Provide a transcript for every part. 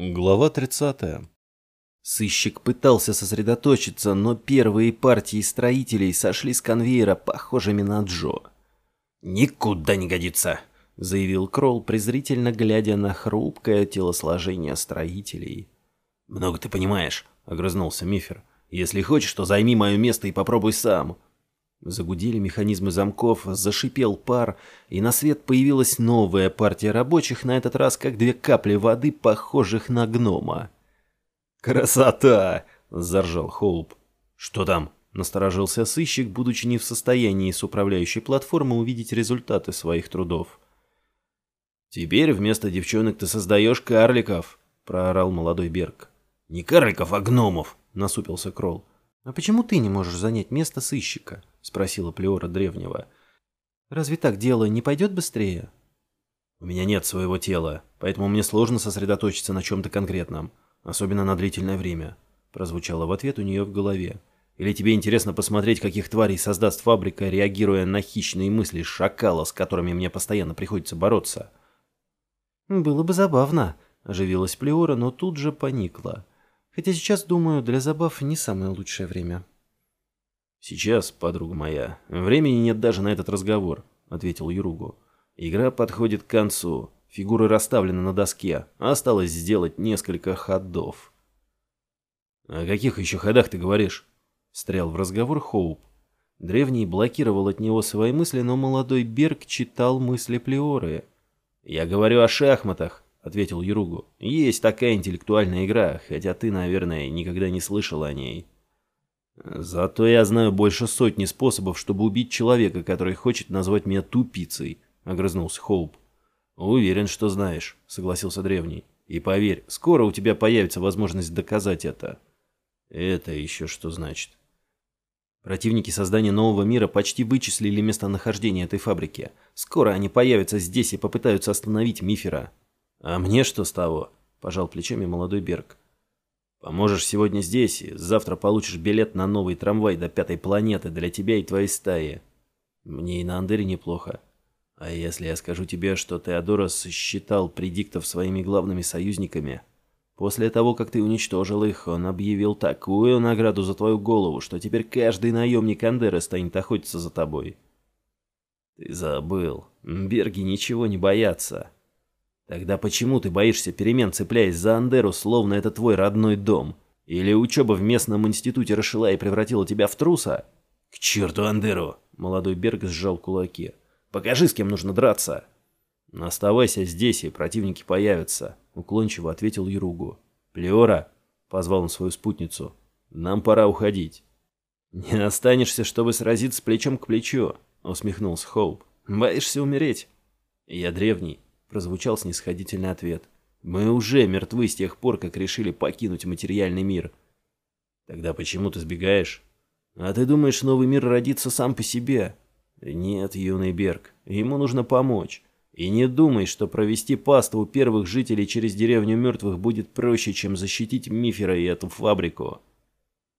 Глава 30. Сыщик пытался сосредоточиться, но первые партии строителей сошли с конвейера похожими на Джо. «Никуда не годится», — заявил Кролл, презрительно глядя на хрупкое телосложение строителей. «Много ты понимаешь», — огрызнулся Мифер. «Если хочешь, то займи мое место и попробуй сам». Загудели механизмы замков, зашипел пар, и на свет появилась новая партия рабочих, на этот раз как две капли воды, похожих на гнома. «Красота!» — заржал Хоуп. «Что там?» — насторожился сыщик, будучи не в состоянии с управляющей платформы увидеть результаты своих трудов. «Теперь вместо девчонок ты создаешь карликов!» — проорал молодой Берг. «Не карликов, а гномов!» — насупился Кролл. «А почему ты не можешь занять место сыщика?» — спросила Плеора древнего. «Разве так дело не пойдет быстрее?» «У меня нет своего тела, поэтому мне сложно сосредоточиться на чем-то конкретном, особенно на длительное время», — прозвучало в ответ у нее в голове. «Или тебе интересно посмотреть, каких тварей создаст фабрика, реагируя на хищные мысли шакала, с которыми мне постоянно приходится бороться?» «Было бы забавно», — оживилась Плеора, но тут же поникла. Хотя сейчас, думаю, для забав не самое лучшее время. «Сейчас, подруга моя, времени нет даже на этот разговор», — ответил Юругу. «Игра подходит к концу. Фигуры расставлены на доске. Осталось сделать несколько ходов». «О каких еще ходах ты говоришь?» — встрял в разговор Хоуп. Древний блокировал от него свои мысли, но молодой Берг читал мысли Плеоры. «Я говорю о шахматах ответил Юругу. «Есть такая интеллектуальная игра, хотя ты, наверное, никогда не слышал о ней». «Зато я знаю больше сотни способов, чтобы убить человека, который хочет назвать меня тупицей», — огрызнулся Хоуп. «Уверен, что знаешь», — согласился Древний. «И поверь, скоро у тебя появится возможность доказать это». «Это еще что значит?» Противники создания нового мира почти вычислили местонахождение этой фабрики. Скоро они появятся здесь и попытаются остановить Мифера. «А мне что с того?» – пожал плечами молодой Берг. «Поможешь сегодня здесь, и завтра получишь билет на новый трамвай до пятой планеты для тебя и твоей стаи. Мне и на Андере неплохо. А если я скажу тебе, что Теодорос считал предиктов своими главными союзниками? После того, как ты уничтожил их, он объявил такую награду за твою голову, что теперь каждый наемник Андеры станет охотиться за тобой». «Ты забыл. Берги ничего не боятся». Тогда почему ты боишься перемен, цепляясь за Андеру, словно это твой родной дом? Или учеба в местном институте расшила и превратила тебя в труса? К черту Андеру! Молодой Берг сжал кулаки. Покажи, с кем нужно драться. Оставайся здесь, и противники появятся, уклончиво ответил Юругу. Плеора, позвал он свою спутницу. Нам пора уходить. Не останешься, чтобы сразиться плечом к плечу, усмехнулся Хоуп. Боишься умереть? Я древний, прозвучал снисходительный ответ. Мы уже мертвы с тех пор, как решили покинуть материальный мир. Тогда почему ты сбегаешь? А ты думаешь, новый мир родится сам по себе? Нет, юный Берг, ему нужно помочь. И не думай, что провести пасту у первых жителей через деревню мертвых будет проще, чем защитить Мифера и эту фабрику.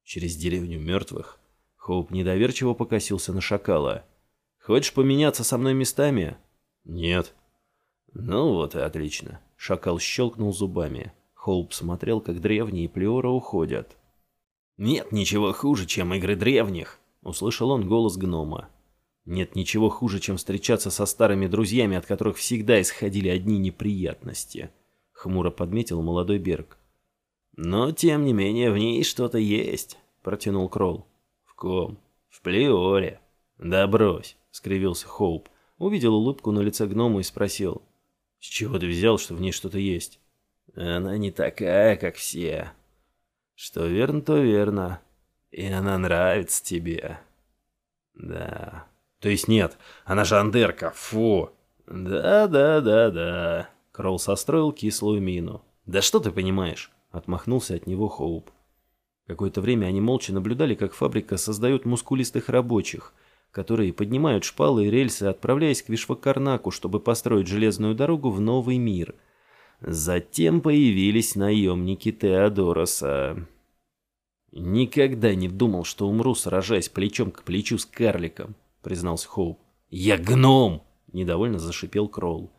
Через деревню мертвых? Хоуп недоверчиво покосился на шакала. Хочешь поменяться со мной местами? Нет. «Ну вот и отлично». Шакал щелкнул зубами. Хоуп смотрел, как древние плеора уходят. «Нет ничего хуже, чем игры древних», — услышал он голос гнома. «Нет ничего хуже, чем встречаться со старыми друзьями, от которых всегда исходили одни неприятности», — хмуро подметил молодой Берг. «Но, тем не менее, в ней что-то есть», — протянул Кролл. «В ком?» «В Плеоре». «Да брось», — скривился Хоуп. Увидел улыбку на лице гнома и спросил. С чего ты взял, что в ней что-то есть? Она не такая, как все. Что верно, то верно. И она нравится тебе. Да. То есть нет, она же андерка, фу. Да, да, да, да. Кролл состроил кислую мину. Да что ты понимаешь? Отмахнулся от него Хоуп. Какое-то время они молча наблюдали, как фабрика создает мускулистых рабочих – которые поднимают шпалы и рельсы, отправляясь к Вишвакарнаку, чтобы построить железную дорогу в новый мир. Затем появились наемники Теодороса. «Никогда не думал, что умру, сражаясь плечом к плечу с карликом», — признался Хоуп. «Я гном!» — недовольно зашипел Кролл.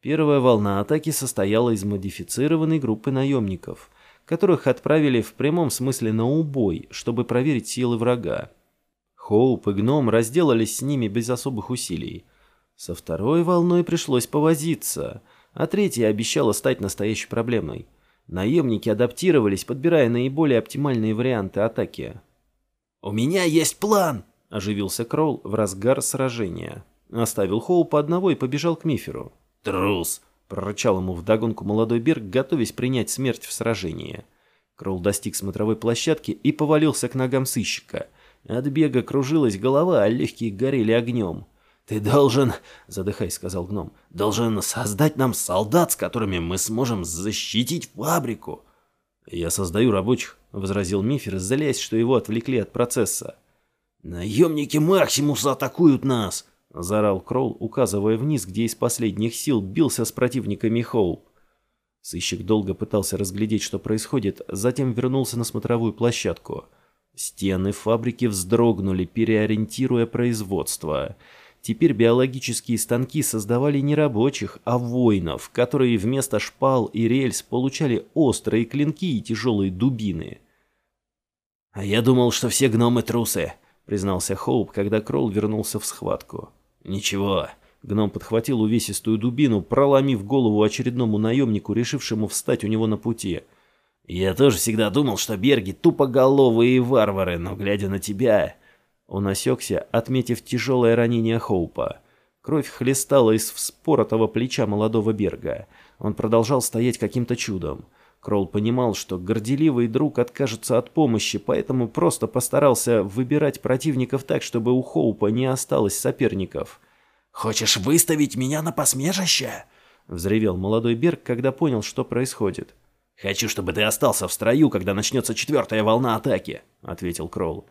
Первая волна атаки состояла из модифицированной группы наемников, которых отправили в прямом смысле на убой, чтобы проверить силы врага. Хоуп и Гном разделались с ними без особых усилий. Со второй волной пришлось повозиться, а третья обещала стать настоящей проблемой. Наемники адаптировались, подбирая наиболее оптимальные варианты атаки. «У меня есть план!» – оживился Кролл в разгар сражения. Оставил Хоупа одного и побежал к Миферу. «Трус!» – прорычал ему вдогонку молодой Берг, готовясь принять смерть в сражении. Кролл достиг смотровой площадки и повалился к ногам сыщика – от бега кружилась голова, а легкие горели огнем. «Ты должен, — задыхаясь, сказал гном, — должен создать нам солдат, с которыми мы сможем защитить фабрику». «Я создаю рабочих», — возразил Мифер, злясь, что его отвлекли от процесса. «Наемники Максимуса атакуют нас!» — заорал Кролл, указывая вниз, где из последних сил бился с противниками Хоуп. Сыщик долго пытался разглядеть, что происходит, затем вернулся на смотровую площадку — Стены фабрики вздрогнули, переориентируя производство. Теперь биологические станки создавали не рабочих, а воинов, которые вместо шпал и рельс получали острые клинки и тяжелые дубины. «А я думал, что все гномы трусы», — признался Хоуп, когда Кролл вернулся в схватку. «Ничего». Гном подхватил увесистую дубину, проломив голову очередному наемнику, решившему встать у него на пути — я тоже всегда думал, что берги тупоголовые варвары, но глядя на тебя... Он осекся, отметив тяжелое ранение Хоупа. Кровь хлестала из вспоротого плеча молодого Берга. Он продолжал стоять каким-то чудом. Кролл понимал, что горделивый друг откажется от помощи, поэтому просто постарался выбирать противников так, чтобы у Хоупа не осталось соперников. «Хочешь выставить меня на посмешище?» — взревел молодой Берг, когда понял, что происходит. «Хочу, чтобы ты остался в строю, когда начнется четвертая волна атаки», — ответил Кролл.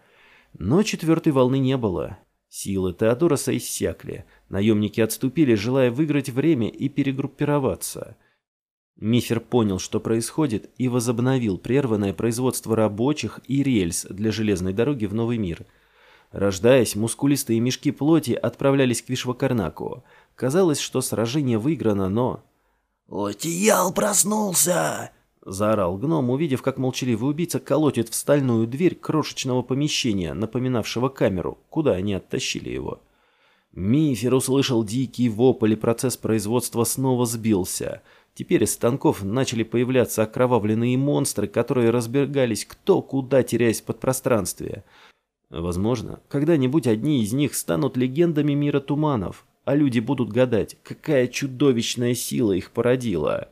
Но четвертой волны не было. Силы Теодороса иссякли. Наемники отступили, желая выиграть время и перегруппироваться. Мифер понял, что происходит, и возобновил прерванное производство рабочих и рельс для железной дороги в Новый мир. Рождаясь, мускулистые мешки плоти отправлялись к Вишвакарнаку. Казалось, что сражение выиграно, но... «Латиял проснулся!» Заорал гном, увидев, как молчаливый убийца колотит в стальную дверь крошечного помещения, напоминавшего камеру, куда они оттащили его. Мифер услышал дикий вопль, и процесс производства снова сбился. Теперь из станков начали появляться окровавленные монстры, которые разбегались кто куда, теряясь под пространстве. Возможно, когда-нибудь одни из них станут легендами мира туманов, а люди будут гадать, какая чудовищная сила их породила.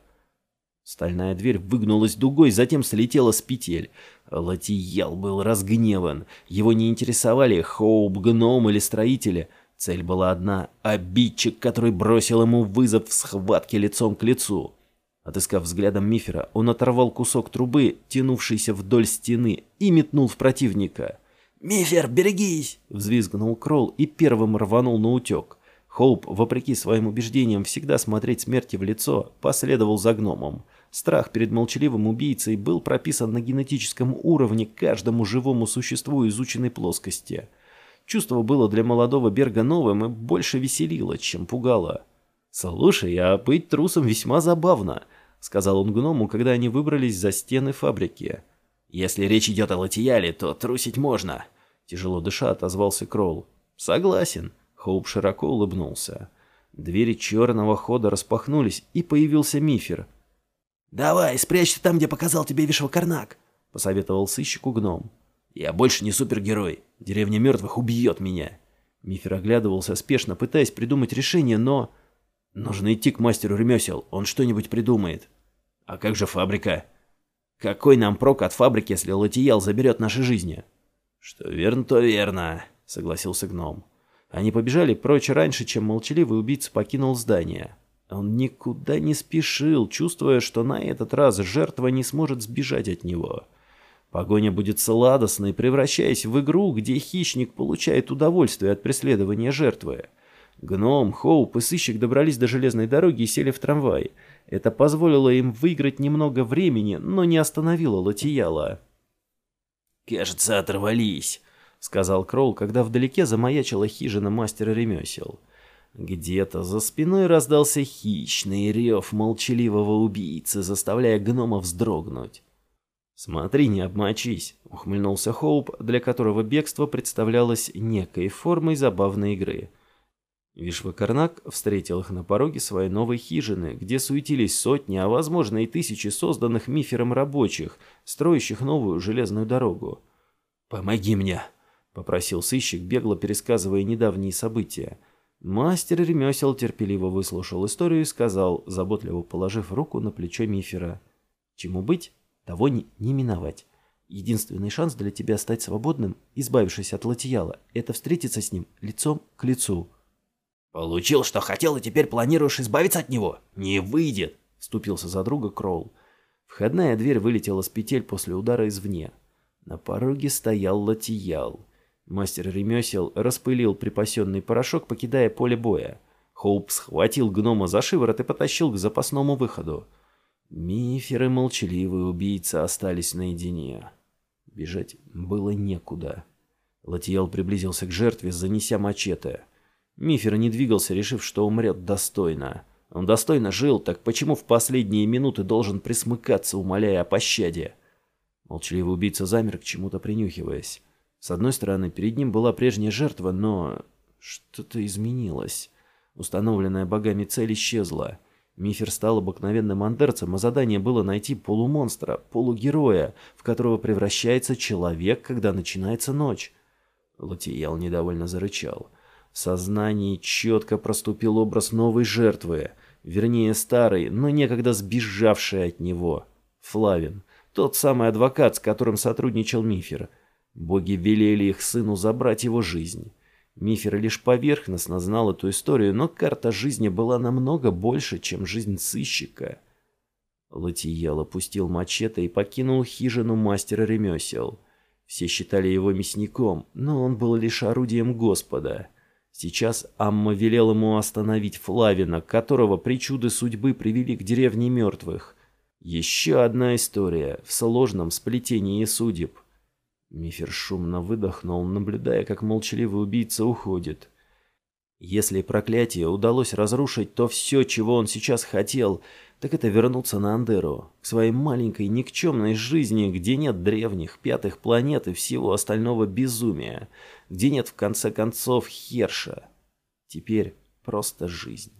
Стальная дверь выгнулась дугой, затем слетела с петель. Латиял был разгневан. Его не интересовали Хоуп, гном или строители. Цель была одна — обидчик, который бросил ему вызов в схватке лицом к лицу. Отыскав взглядом Мифера, он оторвал кусок трубы, тянувшийся вдоль стены, и метнул в противника. «Мифер, берегись!» — взвизгнул Кролл и первым рванул на утек. Хоуп, вопреки своим убеждениям всегда смотреть смерти в лицо, последовал за гномом. Страх перед молчаливым убийцей был прописан на генетическом уровне каждому живому существу изученной плоскости. Чувство было для молодого Берга новым и больше веселило, чем пугало. «Слушай, а быть трусом весьма забавно», — сказал он гному, когда они выбрались за стены фабрики. «Если речь идет о Латияле, то трусить можно», — тяжело дыша отозвался Кролл. «Согласен», — Хоуп широко улыбнулся. Двери черного хода распахнулись, и появился Мифер — «Давай, спрячься там, где показал тебе Вишвакарнак», — посоветовал сыщику гном. «Я больше не супергерой. Деревня мертвых убьет меня». Мифер оглядывался спешно, пытаясь придумать решение, но... «Нужно идти к мастеру ремесел, он что-нибудь придумает». «А как же фабрика?» «Какой нам прок от фабрики, если Латиял заберет наши жизни?» «Что верно, то верно», — согласился гном. Они побежали прочь раньше, чем молчаливый убийца покинул здание. Он никуда не спешил, чувствуя, что на этот раз жертва не сможет сбежать от него. Погоня будет сладостной, превращаясь в игру, где хищник получает удовольствие от преследования жертвы. Гном, Хоуп и сыщик добрались до железной дороги и сели в трамвай. Это позволило им выиграть немного времени, но не остановило Латияла. «Кажется, оторвались», — сказал Кролл, когда вдалеке замаячила хижина мастера ремесел. Где-то за спиной раздался хищный рев молчаливого убийцы, заставляя гнома вздрогнуть. «Смотри, не обмочись», — ухмыльнулся Хоуп, для которого бегство представлялось некой формой забавной игры. Вишвакарнак встретил их на пороге своей новой хижины, где суетились сотни, а возможно и тысячи созданных мифером рабочих, строящих новую железную дорогу. «Помоги мне», — попросил сыщик, бегло пересказывая недавние события. Мастер ремесел терпеливо выслушал историю и сказал, заботливо положив руку на плечо Мифера. «Чему быть, того не, не миновать. Единственный шанс для тебя стать свободным, избавившись от Латияла, это встретиться с ним лицом к лицу. «Получил, что хотел, и теперь планируешь избавиться от него? Не выйдет!» — вступился за друга Кроул. Входная дверь вылетела с петель после удара извне. На пороге стоял Латиял. Мастер ремесел распылил припасенный порошок, покидая поле боя. Хоуп схватил гнома за шиворот и потащил к запасному выходу. Мифер и молчаливый убийца остались наедине. Бежать было некуда. Латиел приблизился к жертве, занеся мачете. Мифер не двигался, решив, что умрет достойно. Он достойно жил, так почему в последние минуты должен присмыкаться, умоляя о пощаде? Молчаливый убийца замер, к чему-то принюхиваясь. С одной стороны, перед ним была прежняя жертва, но что-то изменилось. Установленная богами цель исчезла. Мифер стал обыкновенным андерцем, а задание было найти полумонстра, полугероя, в которого превращается человек, когда начинается ночь. Латиял недовольно зарычал. В сознании четко проступил образ новой жертвы, вернее старой, но некогда сбежавшей от него. Флавин, тот самый адвокат, с которым сотрудничал Мифер. Боги велели их сыну забрать его жизнь. Мифер лишь поверхностно знал эту историю, но карта жизни была намного больше, чем жизнь сыщика. Латиел опустил мачете и покинул хижину мастера ремесел. Все считали его мясником, но он был лишь орудием Господа. Сейчас Амма велел ему остановить Флавина, которого причуды судьбы привели к деревне мертвых. Еще одна история в сложном сплетении судеб. Мифер шумно выдохнул, наблюдая, как молчаливый убийца уходит. Если проклятие удалось разрушить то все, чего он сейчас хотел, так это вернуться на Андеру, к своей маленькой никчемной жизни, где нет древних, пятых планет и всего остального безумия, где нет в конце концов Херша. Теперь просто жизнь.